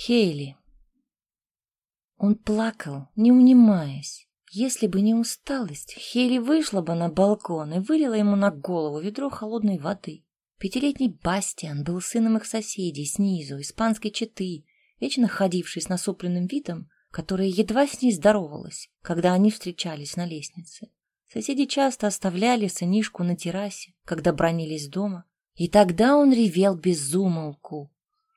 Хейли. Он плакал, не унимаясь. Если бы не усталость, Хейли вышла бы на балкон и вылила ему на голову ведро холодной воды. Пятилетний Бастиан был сыном их соседей снизу, испанской четы, вечно ходивший с насупленным видом, которая едва с ней здоровалась, когда они встречались на лестнице. Соседи часто оставляли сынишку на террасе, когда бронились дома, и тогда он ревел без умолку.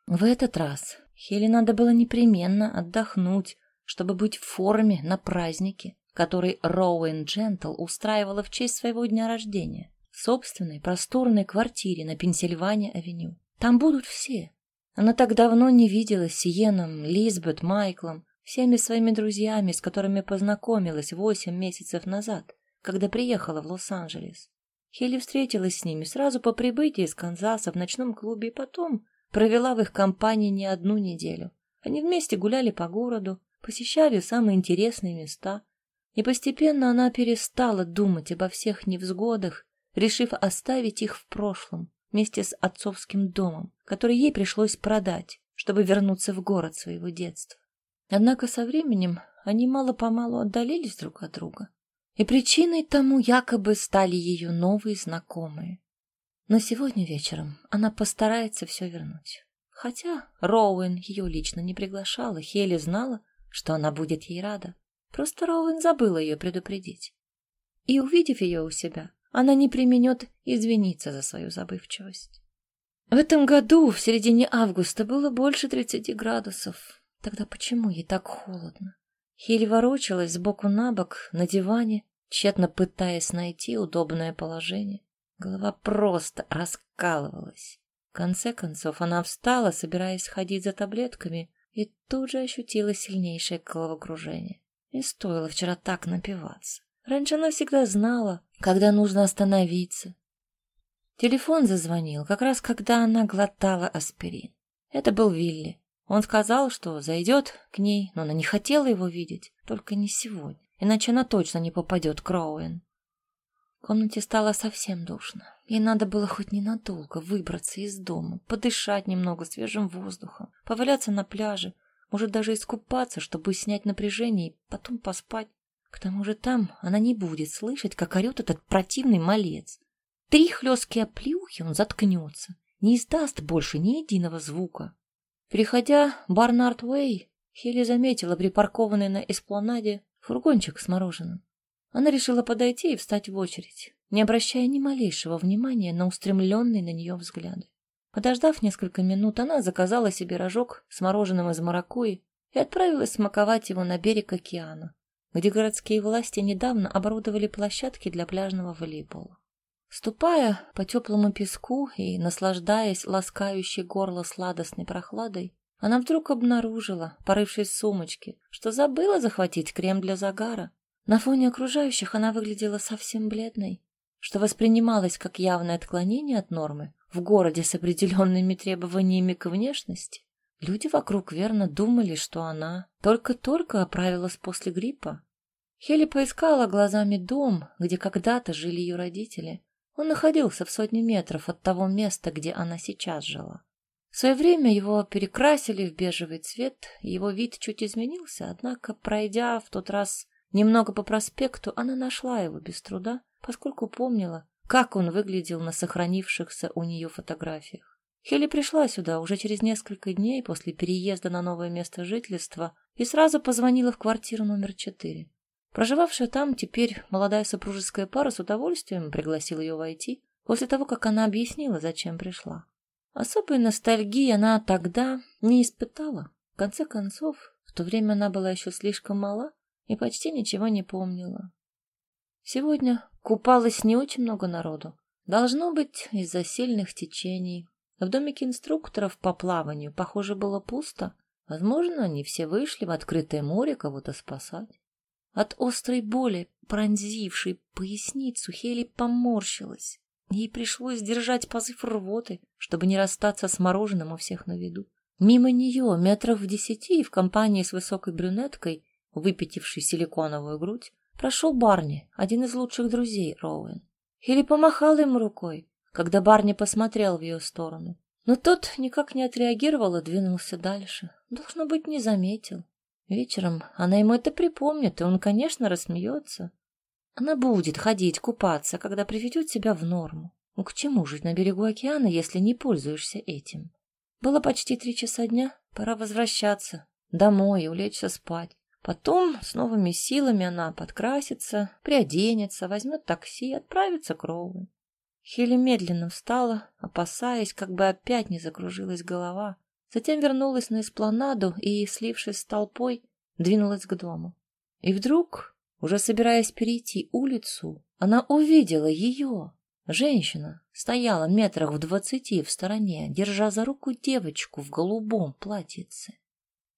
В этот раз Хеле надо было непременно отдохнуть, чтобы быть в форме на празднике, который Роуэн Джентл устраивала в честь своего дня рождения в собственной просторной квартире на Пенсильвания-авеню. Там будут все. Она так давно не виделась с Иеном, Лизбет, Майклом, всеми своими друзьями, с которыми познакомилась восемь месяцев назад, когда приехала в Лос-Анджелес. Хелли встретилась с ними сразу по прибытии из Канзаса в ночном клубе и потом Провела в их компании не одну неделю. Они вместе гуляли по городу, посещали самые интересные места. И постепенно она перестала думать обо всех невзгодах, решив оставить их в прошлом, вместе с отцовским домом, который ей пришлось продать, чтобы вернуться в город своего детства. Однако со временем они мало-помалу отдалились друг от друга. И причиной тому якобы стали ее новые знакомые. Но сегодня вечером она постарается все вернуть. Хотя Роуэн ее лично не приглашала, Хелли знала, что она будет ей рада. Просто Роуэн забыла ее предупредить. И, увидев ее у себя, она не применет извиниться за свою забывчивость. В этом году, в середине августа, было больше тридцати градусов. Тогда почему ей так холодно? Хелли ворочалась сбоку на бок на диване, тщетно пытаясь найти удобное положение. Голова просто раскалывалась. В конце концов она встала, собираясь сходить за таблетками, и тут же ощутила сильнейшее головокружение. Не стоило вчера так напиваться. Раньше она всегда знала, когда нужно остановиться. Телефон зазвонил, как раз когда она глотала аспирин. Это был Вилли. Он сказал, что зайдет к ней, но она не хотела его видеть, только не сегодня, иначе она точно не попадет к Роуэн. В комнате стало совсем душно. Ей надо было хоть ненадолго выбраться из дома, подышать немного свежим воздухом, поваляться на пляже, может даже искупаться, чтобы снять напряжение и потом поспать. К тому же там она не будет слышать, как орет этот противный малец. Три хлесткие оплюхи он заткнется, не издаст больше ни единого звука. Переходя Барнард Уэй, Хелли заметила припаркованный на эспланаде фургончик с мороженым. Она решила подойти и встать в очередь, не обращая ни малейшего внимания на устремленные на нее взгляды. Подождав несколько минут, она заказала себе рожок с мороженым из маракуйи и отправилась смаковать его на берег океана, где городские власти недавно оборудовали площадки для пляжного волейбола. Ступая по теплому песку и наслаждаясь ласкающей горло сладостной прохладой, она вдруг обнаружила, порывшись в сумочке, что забыла захватить крем для загара на фоне окружающих она выглядела совсем бледной, что воспринималось как явное отклонение от нормы в городе с определенными требованиями к внешности. Люди вокруг верно думали, что она только-только оправилась после гриппа. Хелли поискала глазами дом, где когда-то жили ее родители. Он находился в сотне метров от того места, где она сейчас жила. В свое время его перекрасили в бежевый цвет, его вид чуть изменился, однако, пройдя в тот раз Немного по проспекту она нашла его без труда, поскольку помнила, как он выглядел на сохранившихся у нее фотографиях. Хелли пришла сюда уже через несколько дней после переезда на новое место жительства и сразу позвонила в квартиру номер четыре. Проживавшая там теперь молодая супружеская пара с удовольствием пригласила ее войти, после того, как она объяснила, зачем пришла. Особой ностальгии она тогда не испытала. В конце концов, в то время она была еще слишком мала, и почти ничего не помнила. Сегодня купалось не очень много народу. Должно быть, из-за сильных течений. В домике инструкторов по плаванию, похоже, было пусто. Возможно, они все вышли в открытое море кого-то спасать. От острой боли, пронзившей поясницу, Хели поморщилась. Ей пришлось держать позыв рвоты, чтобы не расстаться с мороженым у всех на виду. Мимо нее, метров в десяти, в компании с высокой брюнеткой, выпятивший силиконовую грудь, прошел Барни, один из лучших друзей Роуэн. Хилли помахал ему рукой, когда Барни посмотрел в ее сторону. Но тот никак не отреагировал и двинулся дальше. Должно быть, не заметил. Вечером она ему это припомнит, и он, конечно, рассмеется. Она будет ходить купаться, когда приведет себя в норму. Ну к чему жить на берегу океана, если не пользуешься этим? Было почти три часа дня, пора возвращаться домой и улечься спать. Потом с новыми силами она подкрасится, приоденется, возьмет такси и отправится к Роуэн. Хелли медленно встала, опасаясь, как бы опять не закружилась голова. Затем вернулась на эспланаду и, слившись с толпой, двинулась к дому. И вдруг, уже собираясь перейти улицу, она увидела ее. Женщина стояла метрах в двадцати в стороне, держа за руку девочку в голубом платьице.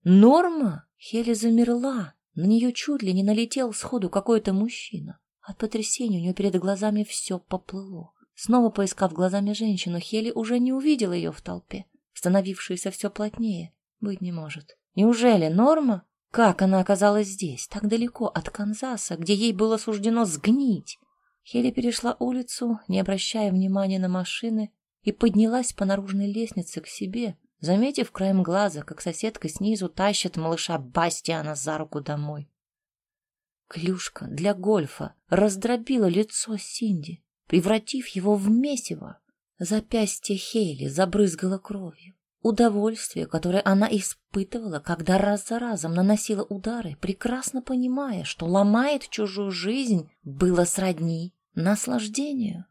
Норма? Хелли замерла. На нее чуть ли не налетел сходу какой-то мужчина. От потрясения у нее перед глазами все поплыло. Снова поискав глазами женщину, Хели уже не увидела ее в толпе, становившуюся все плотнее. Быть не может. Неужели Норма? Как она оказалась здесь, так далеко от Канзаса, где ей было суждено сгнить? Хели перешла улицу, не обращая внимания на машины, и поднялась по наружной лестнице к себе, заметив краем глаза, как соседка снизу тащит малыша Бастиана за руку домой. Клюшка для гольфа раздробила лицо Синди превратив его в месиво. Запястье Хейли забрызгало кровью. Удовольствие, которое она испытывала, когда раз за разом наносила удары, прекрасно понимая, что ломает чужую жизнь, было сродни наслаждению.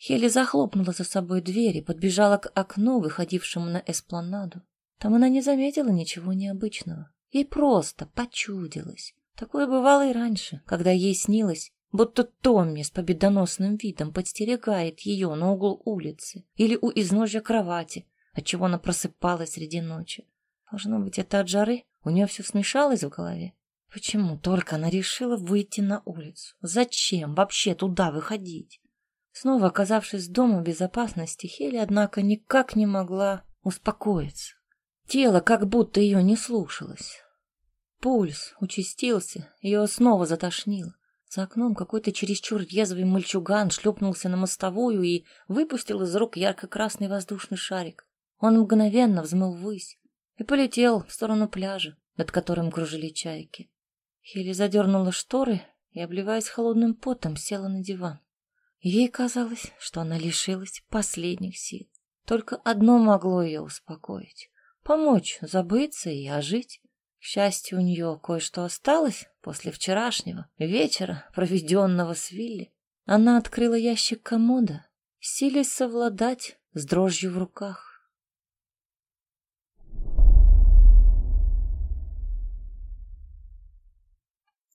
Хели захлопнула за собой дверь и подбежала к окну, выходившему на эспланаду. Там она не заметила ничего необычного. Ей просто почудилось. Такое бывало и раньше, когда ей снилось, будто Томми с победоносным видом подстерегает ее на углу улицы или у изножья кровати, отчего она просыпалась среди ночи. Должно быть, это от жары, у нее все смешалось в голове. Почему только она решила выйти на улицу? Зачем вообще туда выходить? Снова оказавшись дома в безопасности, Хели, однако, никак не могла успокоиться. Тело как будто ее не слушалось. Пульс участился, ее снова затошнило. За окном какой-то чересчур резвый мальчуган шлепнулся на мостовую и выпустил из рук ярко-красный воздушный шарик. Он мгновенно взмыл ввысь и полетел в сторону пляжа, над которым кружили чайки. Хелли задернула шторы и, обливаясь холодным потом, села на диван. Ей казалось, что она лишилась последних сил. Только одно могло ее успокоить — помочь забыться и ожить. К счастью, у нее кое-что осталось после вчерашнего вечера, проведенного с Вилли. Она открыла ящик комода, силясь совладать с дрожью в руках.